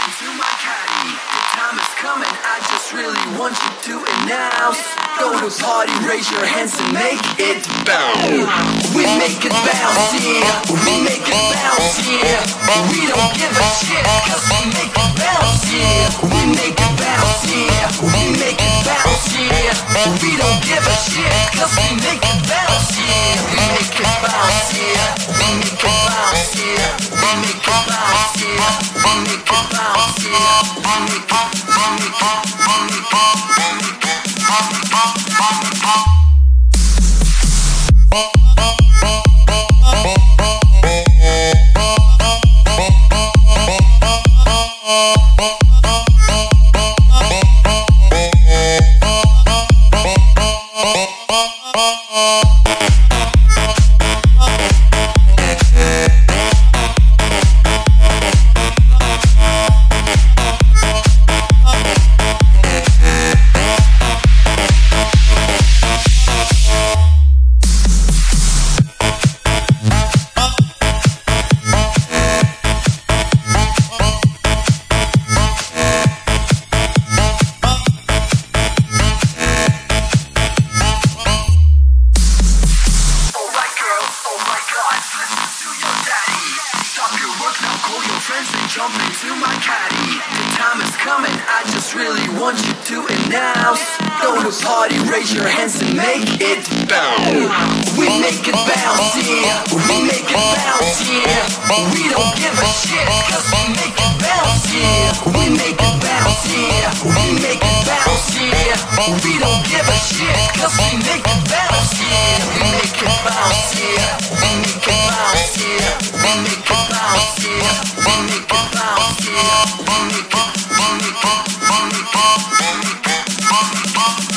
into my caddy. The time is coming, I just really want you to announce. Go to party, raise your hands and make it bounce. We make it bounce, yeah. We make it bounce, yeah. We don't give a shit, We and jump into my caddy. The time is coming, I just really want you to announce. Go to party, raise your hands and make it bounce. We make it bounce, yeah, we make it bounce, yeah. We don't give a shit, cause we make it bounce, yeah. We make it bounce, yeah, we make it bounce, yeah. We don't give a shit, cause we make it bounce, yeah Mónica, Mónica, Mónica, Mónica, Mónica, Mónica, Mónica, Mónica, Mónica, Mónica,